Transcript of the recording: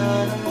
da da